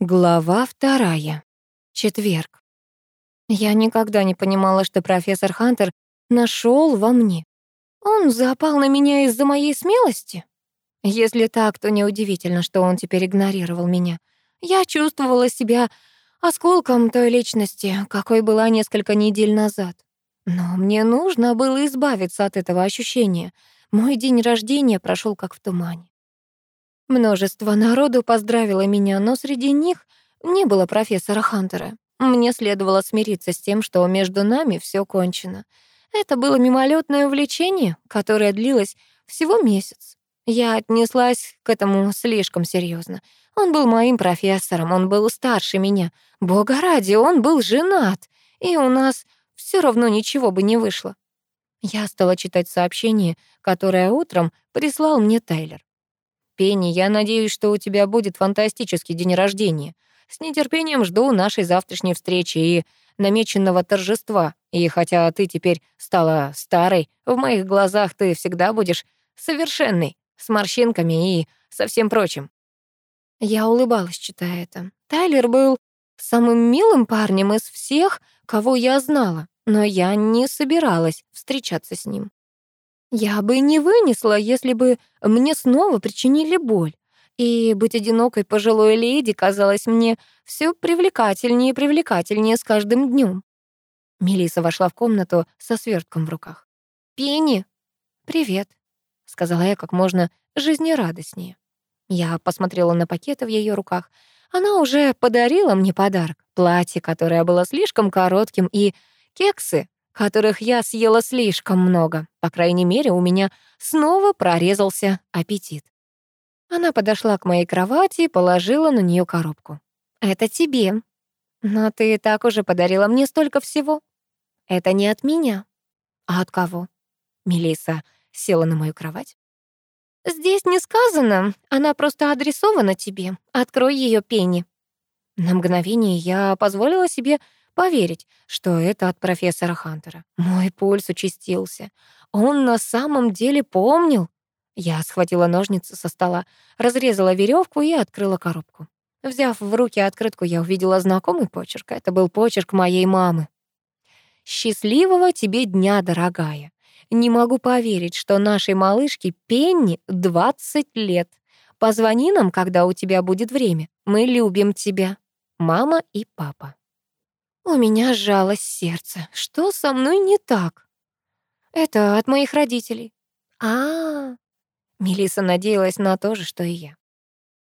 Глава вторая. Четверг. Я никогда не понимала, что профессор Хантер нашел во мне. Он запал на меня из-за моей смелости? Если так, то неудивительно, что он теперь игнорировал меня. Я чувствовала себя осколком той личности, какой была несколько недель назад. Но мне нужно было избавиться от этого ощущения. Мой день рождения прошел как в тумане. Множество народу поздравило меня, но среди них не было профессора Хантера. Мне следовало смириться с тем, что между нами все кончено. Это было мимолетное увлечение, которое длилось всего месяц. Я отнеслась к этому слишком серьезно. Он был моим профессором, он был старше меня. Бога ради, он был женат, и у нас все равно ничего бы не вышло. Я стала читать сообщение, которое утром прислал мне Тайлер. Пенни, я надеюсь, что у тебя будет фантастический день рождения. С нетерпением жду нашей завтрашней встречи и намеченного торжества. И хотя ты теперь стала старой, в моих глазах ты всегда будешь совершенной, с морщинками и со всем прочим. Я улыбалась, читая это. Тайлер был самым милым парнем из всех, кого я знала, но я не собиралась встречаться с ним. Я бы не вынесла, если бы мне снова причинили боль. И быть одинокой пожилой леди казалось мне все привлекательнее и привлекательнее с каждым днем. Мелиса вошла в комнату со свертком в руках. «Пенни!» «Привет», — сказала я как можно жизнерадостнее. Я посмотрела на пакеты в ее руках. Она уже подарила мне подарок. Платье, которое было слишком коротким, и кексы, которых я съела слишком много. По крайней мере, у меня снова прорезался аппетит. Она подошла к моей кровати и положила на нее коробку. «Это тебе. Но ты так уже подарила мне столько всего. Это не от меня. А от кого?» Мелиса села на мою кровать. «Здесь не сказано. Она просто адресована тебе. Открой ее пени». На мгновение я позволила себе поверить, что это от профессора Хантера. Мой пульс участился. Он на самом деле помнил. Я схватила ножницы со стола, разрезала веревку и открыла коробку. Взяв в руки открытку, я увидела знакомый почерк. Это был почерк моей мамы. «Счастливого тебе дня, дорогая. Не могу поверить, что нашей малышке Пенни 20 лет. Позвони нам, когда у тебя будет время. Мы любим тебя. Мама и папа». У меня сжалось сердце. Что со мной не так? Это от моих родителей. А, -а, -а. Мелиса надеялась на то же, что и я.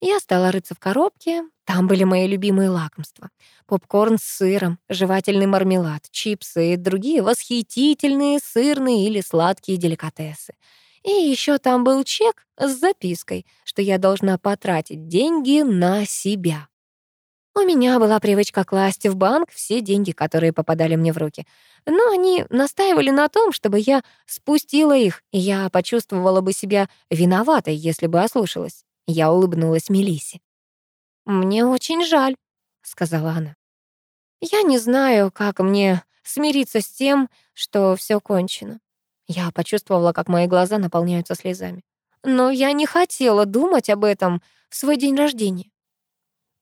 Я стала рыться в коробке. Там были мои любимые лакомства. Попкорн с сыром, жевательный мармелад, чипсы и другие восхитительные сырные или сладкие деликатесы. И еще там был чек с запиской, что я должна потратить деньги на себя. У меня была привычка класть в банк все деньги, которые попадали мне в руки. Но они настаивали на том, чтобы я спустила их, и я почувствовала бы себя виноватой, если бы ослушалась. Я улыбнулась Мелисе. «Мне очень жаль», — сказала она. «Я не знаю, как мне смириться с тем, что все кончено». Я почувствовала, как мои глаза наполняются слезами. Но я не хотела думать об этом в свой день рождения.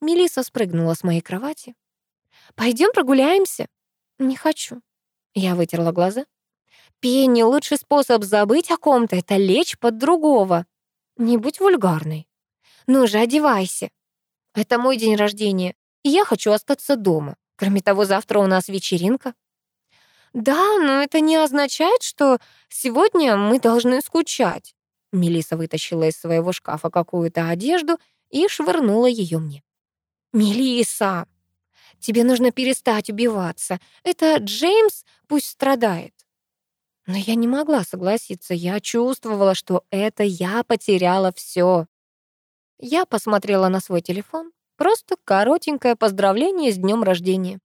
Мелиса спрыгнула с моей кровати. Пойдем прогуляемся?» «Не хочу». Я вытерла глаза. «Пенни, лучший способ забыть о ком-то — это лечь под другого. Не будь вульгарной. Ну же, одевайся. Это мой день рождения, и я хочу остаться дома. Кроме того, завтра у нас вечеринка». «Да, но это не означает, что сегодня мы должны скучать». Мелиса вытащила из своего шкафа какую-то одежду и швырнула ее мне. Мелиса, тебе нужно перестать убиваться. Это Джеймс пусть страдает. Но я не могла согласиться. Я чувствовала, что это я потеряла все. Я посмотрела на свой телефон. Просто коротенькое поздравление с днем рождения.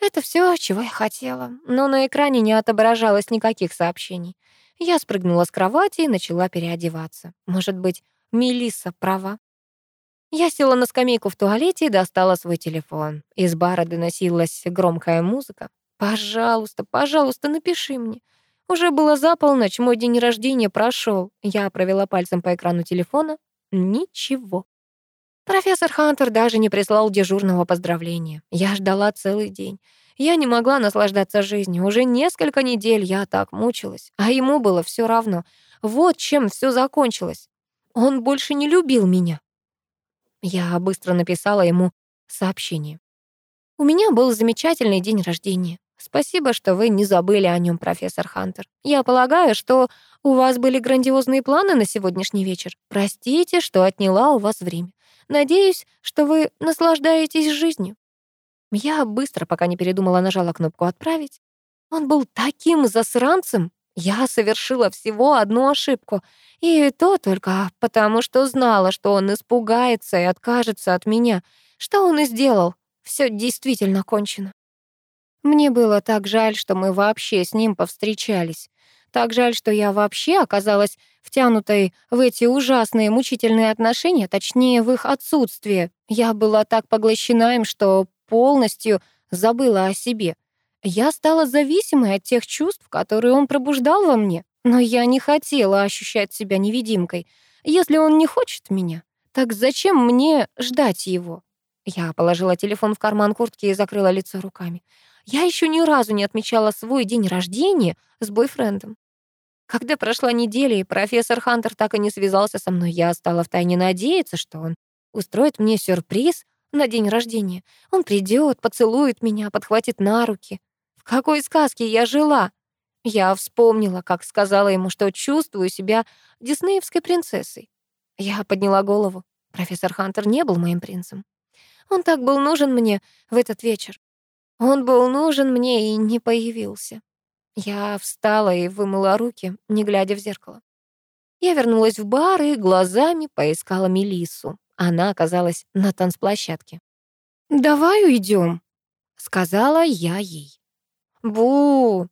Это все, чего я хотела. Но на экране не отображалось никаких сообщений. Я спрыгнула с кровати и начала переодеваться. Может быть, Мелисса права. Я села на скамейку в туалете и достала свой телефон. Из бара доносилась громкая музыка. «Пожалуйста, пожалуйста, напиши мне». Уже было за полночь, мой день рождения прошел. Я провела пальцем по экрану телефона. Ничего. Профессор Хантер даже не прислал дежурного поздравления. Я ждала целый день. Я не могла наслаждаться жизнью. Уже несколько недель я так мучилась, а ему было все равно. Вот чем все закончилось. Он больше не любил меня. Я быстро написала ему сообщение. У меня был замечательный день рождения. Спасибо, что вы не забыли о нем, профессор Хантер. Я полагаю, что у вас были грандиозные планы на сегодняшний вечер. Простите, что отняла у вас время. Надеюсь, что вы наслаждаетесь жизнью. Я быстро, пока не передумала, нажала кнопку «Отправить». Он был таким засранцем. Я совершила всего одну ошибку. И то только потому, что знала, что он испугается и откажется от меня. Что он и сделал. Все действительно кончено. Мне было так жаль, что мы вообще с ним повстречались. Так жаль, что я вообще оказалась втянутой в эти ужасные мучительные отношения, точнее, в их отсутствие. Я была так поглощена им, что полностью забыла о себе. Я стала зависимой от тех чувств, которые он пробуждал во мне. Но я не хотела ощущать себя невидимкой. Если он не хочет меня, так зачем мне ждать его? Я положила телефон в карман куртки и закрыла лицо руками. Я еще ни разу не отмечала свой день рождения с бойфрендом. Когда прошла неделя, и профессор Хантер так и не связался со мной, я стала втайне надеяться, что он устроит мне сюрприз на день рождения. Он придет, поцелует меня, подхватит на руки. В какой сказке я жила? Я вспомнила, как сказала ему, что чувствую себя диснеевской принцессой. Я подняла голову. Профессор Хантер не был моим принцем. Он так был нужен мне в этот вечер. Он был нужен мне и не появился. Я встала и вымыла руки, не глядя в зеркало. Я вернулась в бар и глазами поискала Мелиссу. Она оказалась на танцплощадке. «Давай уйдем», — сказала я ей. «Бу!»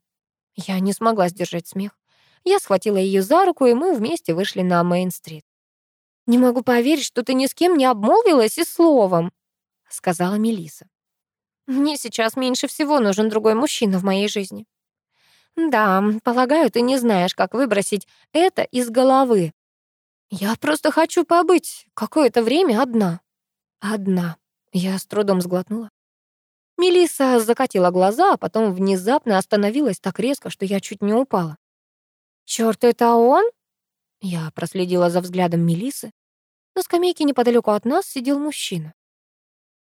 Я не смогла сдержать смех. Я схватила ее за руку, и мы вместе вышли на Мейн-стрит. «Не могу поверить, что ты ни с кем не обмолвилась и словом», — сказала Мелиса. Мне сейчас меньше всего нужен другой мужчина в моей жизни. Да, полагаю, ты не знаешь, как выбросить это из головы. Я просто хочу побыть какое-то время одна. Одна. Я с трудом сглотнула. Мелиса закатила глаза, а потом внезапно остановилась так резко, что я чуть не упала. Черт, это он? Я проследила за взглядом Мелисы. На скамейке неподалеку от нас сидел мужчина.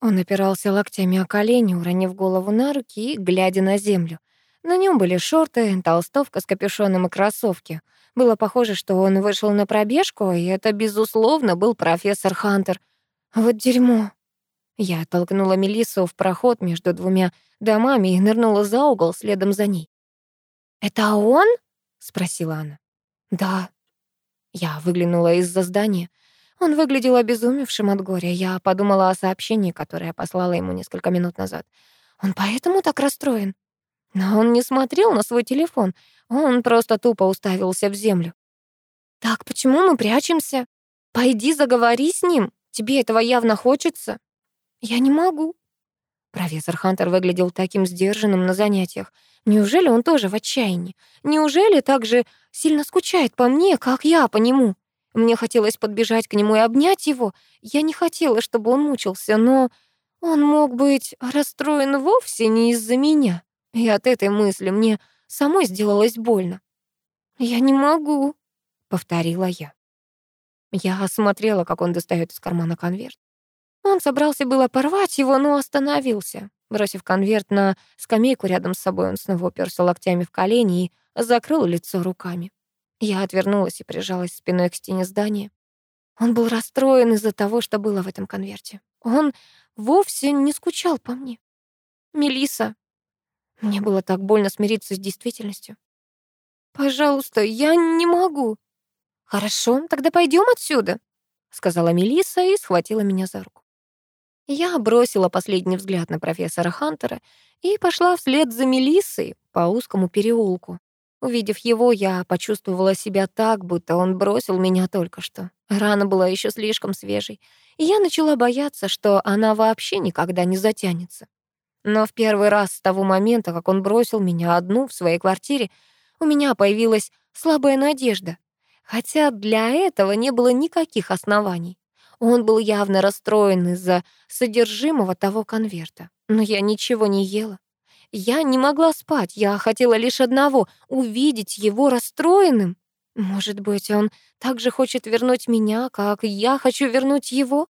Он опирался локтями о колени, уронив голову на руки и глядя на землю. На нем были шорты, толстовка с капюшоном и кроссовки. Было похоже, что он вышел на пробежку, и это, безусловно, был профессор Хантер. Вот дерьмо. Я толкнула Мелиссу в проход между двумя домами и нырнула за угол следом за ней. «Это он?» — спросила она. «Да». Я выглянула из-за здания. Он выглядел обезумевшим от горя. Я подумала о сообщении, которое я послала ему несколько минут назад. Он поэтому так расстроен. Но он не смотрел на свой телефон. Он просто тупо уставился в землю. «Так почему мы прячемся? Пойди заговори с ним. Тебе этого явно хочется». «Я не могу». Профессор Хантер выглядел таким сдержанным на занятиях. Неужели он тоже в отчаянии? Неужели так же сильно скучает по мне, как я по нему? Мне хотелось подбежать к нему и обнять его. Я не хотела, чтобы он мучился, но он мог быть расстроен вовсе не из-за меня. И от этой мысли мне самой сделалось больно. «Я не могу», — повторила я. Я осмотрела, как он достает из кармана конверт. Он собрался было порвать его, но остановился. Бросив конверт на скамейку рядом с собой, он снова уперся локтями в колени и закрыл лицо руками. Я отвернулась и прижалась спиной к стене здания. Он был расстроен из-за того, что было в этом конверте. Он вовсе не скучал по мне. Мелиса. Мне было так больно смириться с действительностью. Пожалуйста, я не могу. Хорошо, тогда пойдем отсюда, сказала Мелиса и схватила меня за руку. Я бросила последний взгляд на профессора Хантера и пошла вслед за Мелиссой по узкому переулку. Увидев его, я почувствовала себя так, будто он бросил меня только что. Рана была еще слишком свежей, и я начала бояться, что она вообще никогда не затянется. Но в первый раз с того момента, как он бросил меня одну в своей квартире, у меня появилась слабая надежда. Хотя для этого не было никаких оснований. Он был явно расстроен из-за содержимого того конверта. Но я ничего не ела. Я не могла спать, я хотела лишь одного — увидеть его расстроенным. Может быть, он также хочет вернуть меня, как я хочу вернуть его?